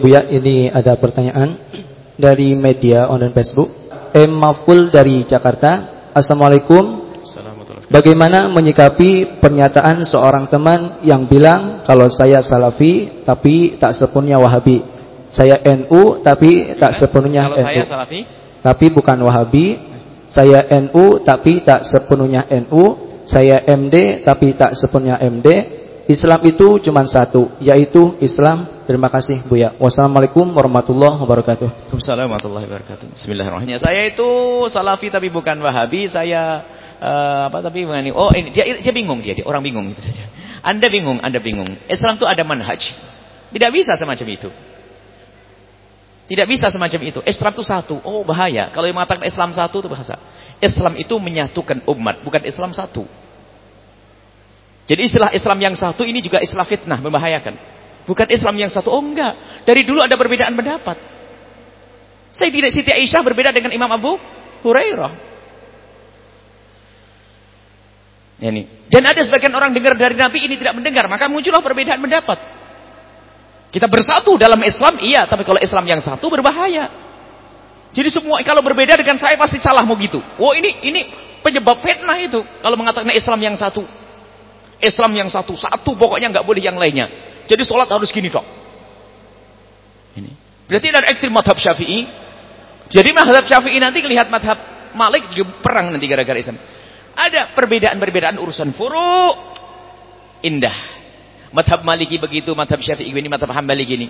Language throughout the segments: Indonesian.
Buya, ini ada pertanyaan dari media online Facebook. M. Maful dari Jakarta. Assalamualaikum. Bagaimana menyikapi pernyataan seorang teman yang bilang kalau saya salafi tapi tak sepenuhnya wahabi. Saya NU tapi tak sepenuhnya kalau NU. saya salafi? Tapi bukan wahabi. Saya NU tapi tak sepenuhnya NU. Saya MD tapi tak sepenuhnya MD. Islam itu cuma satu, yaitu Islam. Terima kasih Buya. Wassalamualaikum warahmatullahi wabarakatuh. Waalaikumsalam warahmatullahi wabarakatuh. Bismillahirrahmanirrahim. Saya itu salafi tapi bukan wahabi. Saya uh, apa tapi mengenai oh ini dia dia bingung dia, dia orang bingung itu saja. Anda bingung, Anda bingung. Islam itu ada manhaj. Tidak bisa semacam itu. Tidak bisa semacam itu. Islam itu satu. Oh bahaya. Kalau yang mengatakan Islam satu itu bahasa. Islam itu menyatukan umat, bukan Islam satu. Jadi istilah Islam yang satu ini juga istilah fitnah, membahayakan. Bukan Islam yang satu. Oh enggak. Dari dulu ada perbedaan pendapat. Saya tidak Siti Aisyah berbeda dengan Imam Abu Hurairah. Ini. Dan ada sebagian orang dengar dari Nabi ini tidak mendengar, maka muncullah perbedaan pendapat. Kita bersatu dalam Islam, iya, tapi kalau Islam yang satu berbahaya. Jadi semua kalau berbeda dengan saya pasti salah mau gitu. Oh ini ini penyebab fitnah itu kalau mengatakan Islam yang satu. Islam yang satu, satu pokoknya nggak boleh yang lainnya. Jadi sholat harus gini dok. Ini. Berarti ada ekstrim madhab syafi'i. Jadi madhab syafi'i nanti lihat madhab Malik juga perang nanti gara-gara Islam. Ada perbedaan-perbedaan urusan furu indah. Madhab Maliki begitu, madhab Syafi'i ini, madhab Hambali gini.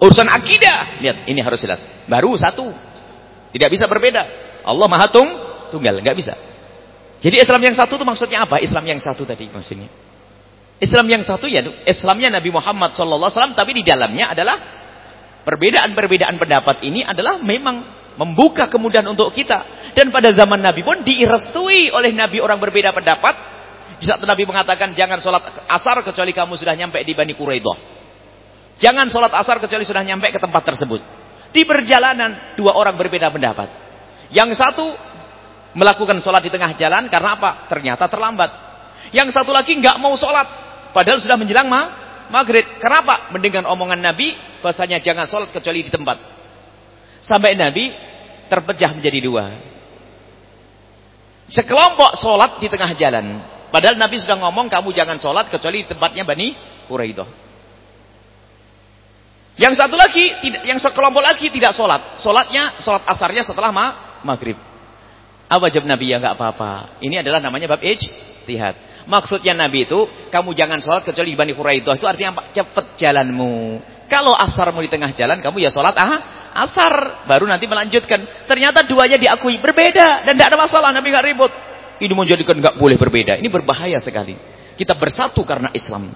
Urusan akidah, lihat ini harus jelas. Baru satu, tidak bisa berbeda. Allah Maha Tung, tunggal, nggak bisa. Jadi Islam yang satu itu maksudnya apa? Islam yang satu tadi maksudnya. Islam yang satu ya Islamnya Nabi Muhammad SAW tapi di dalamnya adalah perbedaan-perbedaan pendapat ini adalah memang membuka kemudahan untuk kita. Dan pada zaman Nabi pun direstui oleh Nabi orang berbeda pendapat. Di saat Nabi mengatakan jangan sholat asar kecuali kamu sudah nyampe di Bani Quraidah. Jangan sholat asar kecuali sudah nyampe ke tempat tersebut. Di perjalanan dua orang berbeda pendapat. Yang satu melakukan sholat di tengah jalan karena apa? Ternyata terlambat. Yang satu lagi nggak mau sholat, padahal sudah menjelang ma maghrib. Kenapa? Mendengar omongan Nabi, bahasanya jangan sholat kecuali di tempat. Sampai Nabi terpecah menjadi dua. Sekelompok sholat di tengah jalan. Padahal Nabi sudah ngomong kamu jangan sholat kecuali di tempatnya Bani Quraidah. Yang satu lagi, yang sekelompok lagi tidak sholat. Sholatnya, sholat asarnya setelah ma maghrib. Apa jawab Nabi ya nggak apa-apa. Ini adalah namanya bab ijtihad. Maksudnya Nabi itu, kamu jangan sholat kecuali di Bani Quraidah. Itu artinya apa? Cepat jalanmu. Kalau asarmu di tengah jalan, kamu ya sholat ah, asar. Baru nanti melanjutkan. Ternyata duanya diakui berbeda. Dan tidak ada masalah, Nabi nggak ribut. Ini menjadikan nggak boleh berbeda. Ini berbahaya sekali. Kita bersatu karena Islam.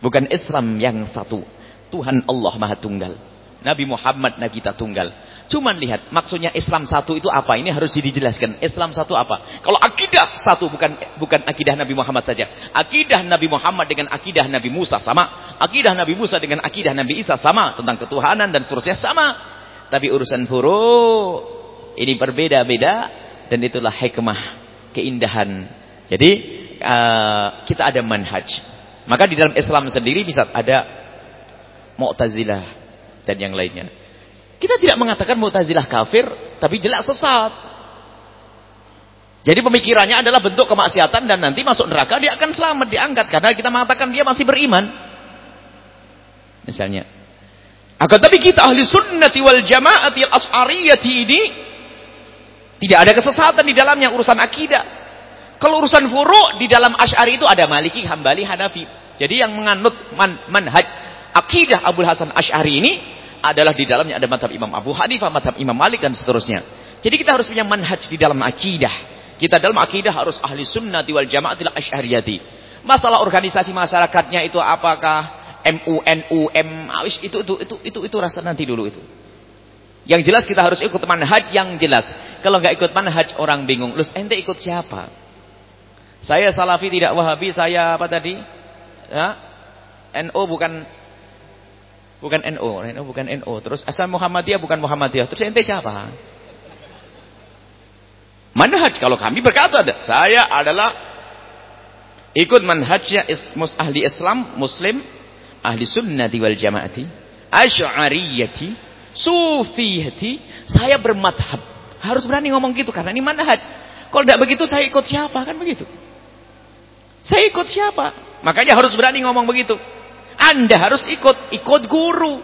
Bukan Islam yang satu. Tuhan Allah Maha Tunggal. Nabi Muhammad Nabi kita tunggal. Cuman lihat, maksudnya Islam satu itu apa? Ini harus dijelaskan. Islam satu apa? Kalau akidah satu bukan bukan akidah Nabi Muhammad saja. Akidah Nabi Muhammad dengan akidah Nabi Musa sama. Akidah Nabi Musa dengan akidah Nabi Isa sama. Tentang ketuhanan dan seterusnya sama. Tapi urusan furu ini berbeda-beda dan itulah hikmah, keindahan. Jadi uh, kita ada manhaj. Maka di dalam Islam sendiri bisa ada Mu'tazilah dan yang lainnya. Kita tidak mengatakan Mu'tazilah kafir, tapi jelas sesat. Jadi pemikirannya adalah bentuk kemaksiatan dan nanti masuk neraka dia akan selamat diangkat karena kita mengatakan dia masih beriman. Misalnya. Akan tapi kita ahli sunnati wal jama'ati al as'ariyati ini tidak ada kesesatan di dalamnya urusan akidah. Kalau urusan furu di dalam Asy'ari itu ada Maliki, Hambali, Hanafi. Jadi yang menganut man, manhaj akidah Abu Hasan Asy'ari ini adalah di dalamnya ada madhab Imam Abu Hanifah, madhab Imam Malik dan seterusnya. Jadi kita harus punya manhaj di dalam akidah. Kita dalam akidah harus ahli sunnah wal jama'atil asy'ariyati. Masalah organisasi masyarakatnya itu apakah MU, NU, M, itu itu itu itu itu rasa nanti dulu itu. Yang jelas kita harus ikut manhaj yang jelas. Kalau nggak ikut manhaj orang bingung. Lu ente ikut siapa? Saya Salafi tidak Wahabi, saya apa tadi? Ya? NU bukan bukan NU, NU bukan NU. Terus asal Muhammadiyah bukan Muhammadiyah. Terus ente siapa? Manhaj kalau kami berkata saya adalah ikut manhajnya ahli Islam muslim ahli sunnati wal jamaati, asy'ariyati, sufiyati, saya bermadhab. Harus berani ngomong gitu karena ini manhaj. Kalau tidak begitu saya ikut siapa kan begitu. Saya ikut siapa? Makanya harus berani ngomong begitu. Anda harus ikut, ikut guru.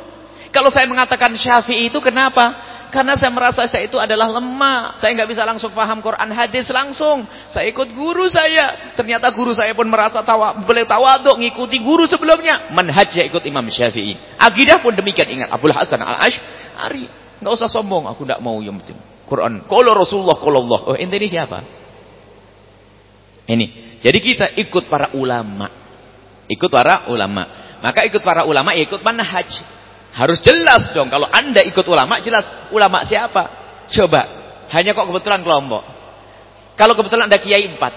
Kalau saya mengatakan Syafi'i itu kenapa? Karena saya merasa saya itu adalah lemah. Saya nggak bisa langsung paham Quran hadis langsung. Saya ikut guru saya. Ternyata guru saya pun merasa tawa, boleh tawaduk ngikuti guru sebelumnya. Manhaj saya ikut Imam Syafi'i. Akidah pun demikian ingat Abdul Hasan Al-Asy'ari. Nggak usah sombong, aku nggak mau yang penting. Quran. Kalau Rasulullah, kalau Allah. Oh, ini siapa? Ini. Jadi kita ikut para ulama. Ikut para ulama. Maka ikut para ulama, ikut manhaj. Harus jelas dong. Kalau anda ikut ulama, jelas. Ulama siapa? Coba. Hanya kok kebetulan kelompok. Kalau kebetulan ada kiai empat.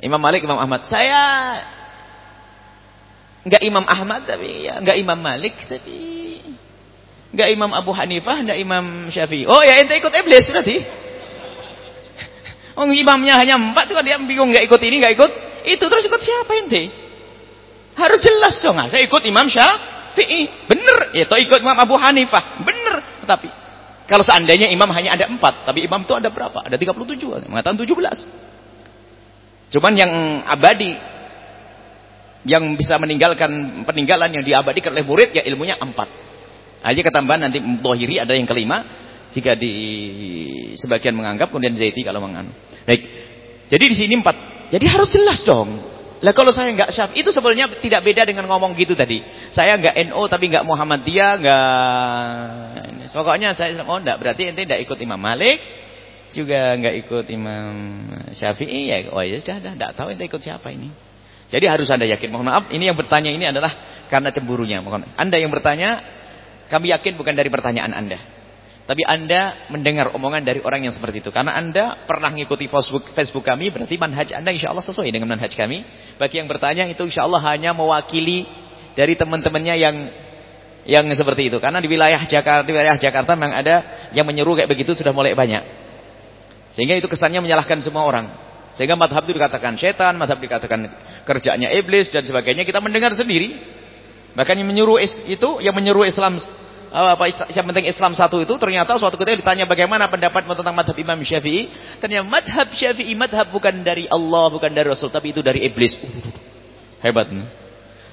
Imam Malik, Imam Ahmad. Saya nggak Imam Ahmad tapi ya nggak Imam Malik tapi nggak Imam Abu Hanifah, nggak Imam Syafi'i. Oh ya ente ikut iblis berarti. Oh imamnya hanya empat tuh kan dia bingung nggak ikut ini nggak ikut itu terus ikut siapa ente? Harus jelas dong. Nah, saya ikut Imam Syafi'i. Benar. Itu ikut Imam Abu Hanifah. Benar. Tapi kalau seandainya imam hanya ada empat. Tapi imam itu ada berapa? Ada 37. Mengatakan 17. Cuman yang abadi. Yang bisa meninggalkan peninggalan yang diabadikan oleh murid. Ya ilmunya empat. Aja ketambahan nanti Tohiri ada yang kelima. Jika di sebagian menganggap. Kemudian Zaiti kalau menganggap. Baik. Jadi di sini empat. Jadi harus jelas dong. Lah kalau saya nggak syaf, itu sebenarnya tidak beda dengan ngomong gitu tadi. Saya nggak NO tapi nggak Muhammadiyah, nggak. Pokoknya saya oh enggak, berarti ente tidak ikut Imam Malik, juga nggak ikut Imam Syafi'i ya. Oh ya sudah, enggak tahu ente ikut siapa ini. Jadi harus Anda yakin. Mohon maaf, ini yang bertanya ini adalah karena cemburunya. Mohon. Anda yang bertanya, kami yakin bukan dari pertanyaan Anda. Tapi Anda mendengar omongan dari orang yang seperti itu. Karena Anda pernah mengikuti Facebook, Facebook kami, berarti manhaj Anda insya Allah sesuai dengan manhaj kami. Bagi yang bertanya itu insya Allah hanya mewakili dari teman-temannya yang yang seperti itu. Karena di wilayah Jakarta, di wilayah Jakarta memang ada yang menyeru kayak begitu sudah mulai banyak. Sehingga itu kesannya menyalahkan semua orang. Sehingga madhab itu dikatakan setan, madhab dikatakan kerjanya iblis dan sebagainya. Kita mendengar sendiri. Bahkan yang menyuruh itu, yang menyuruh Islam apa yang penting Islam satu itu ternyata suatu ketika ditanya bagaimana pendapat tentang madhab Imam Syafi'i ternyata madhab Syafi'i madhab bukan dari Allah bukan dari Rasul tapi itu dari iblis. Hebat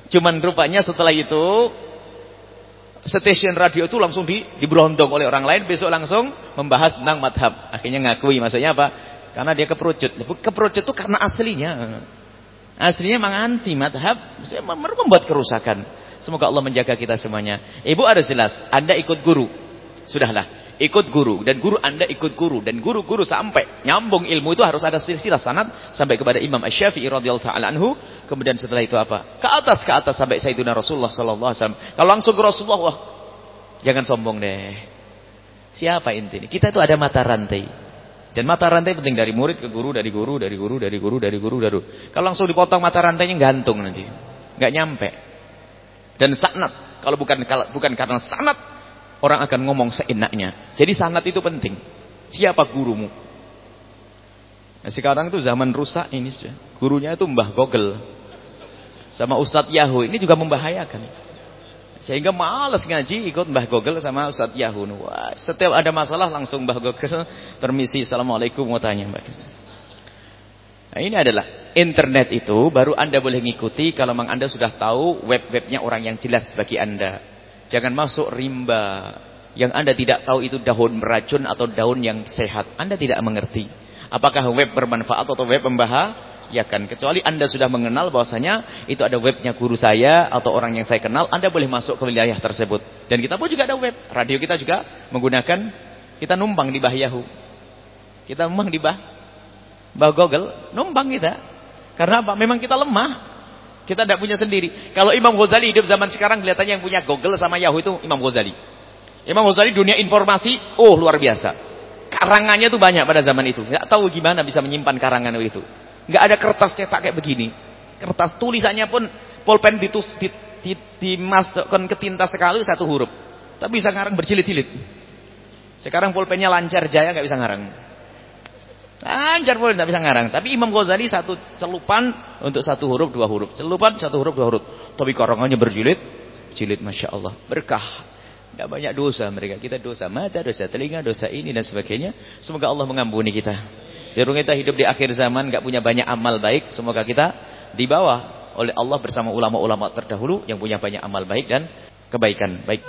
cuman rupanya setelah itu stasiun radio itu langsung di, diberondong oleh orang lain besok langsung membahas tentang madhab. Akhirnya ngakui maksudnya apa? Karena dia keperucut keperucut itu karena aslinya. Aslinya memang anti madhab. Membuat kerusakan Semoga Allah menjaga kita semuanya. Ibu harus jelas, Anda ikut guru. Sudahlah, ikut guru dan guru Anda ikut guru dan guru-guru sampai nyambung ilmu itu harus ada silsilah sanad sampai kepada Imam Asy-Syafi'i radhiyallahu taala anhu. Kemudian setelah itu apa? Ke atas ke atas sampai Sayyidina Rasulullah sallallahu alaihi wasallam. Kalau langsung ke Rasulullah, wah, jangan sombong deh. Siapa inti ini? Kita itu ada mata rantai. Dan mata rantai penting dari murid ke guru, dari guru, dari guru, dari guru, dari guru, dari guru. Kalau langsung dipotong mata rantainya gantung nanti. Enggak nyampe. Dan sanat, kalau bukan bukan karena sanat, orang akan ngomong seenaknya. Jadi sanat itu penting. Siapa gurumu? Nah, sekarang itu zaman rusak ini. Gurunya itu Mbah Google. Sama Ustadz Yahoo. Ini juga membahayakan. Sehingga malas ngaji ikut Mbah Google sama Ustadz Yahoo. Wah, setiap ada masalah langsung Mbah Google. Permisi, Assalamualaikum mau tanya Mbak. Nah, ini adalah internet itu baru Anda boleh ngikuti kalau memang Anda sudah tahu web-webnya orang yang jelas bagi Anda. Jangan masuk rimba yang Anda tidak tahu itu daun beracun atau daun yang sehat. Anda tidak mengerti. Apakah web bermanfaat atau web membahayakan. Kecuali Anda sudah mengenal bahwasanya itu ada webnya guru saya atau orang yang saya kenal. Anda boleh masuk ke wilayah tersebut. Dan kita pun juga ada web. Radio kita juga menggunakan, kita numpang di Bahyahu. Kita numpang di Bah Mbah Google, numpang kita. Karena apa? Memang kita lemah. Kita tidak punya sendiri. Kalau Imam Ghazali hidup zaman sekarang, kelihatannya yang punya Google sama Yahoo itu Imam Ghazali. Imam Ghazali dunia informasi, oh luar biasa. Karangannya tuh banyak pada zaman itu. Nggak tahu gimana bisa menyimpan karangan itu. Nggak ada kertas cetak kayak begini. Kertas tulisannya pun pulpen ditus, di, di, dimasukkan ke tinta sekali satu huruf. Tapi bisa ngarang berjilid-jilid. Sekarang pulpennya lancar jaya nggak bisa ngarang. Lancar boleh tidak bisa ngarang. Tapi Imam Ghazali satu celupan untuk satu huruf dua huruf. Celupan satu huruf dua huruf. Tapi karangannya berjilid, jilid masya Allah berkah. Tidak banyak dosa mereka. Kita dosa mata, dosa telinga, dosa ini dan sebagainya. Semoga Allah mengampuni kita. Biar kita hidup di akhir zaman, nggak punya banyak amal baik. Semoga kita dibawa oleh Allah bersama ulama-ulama terdahulu yang punya banyak amal baik dan kebaikan. Baik.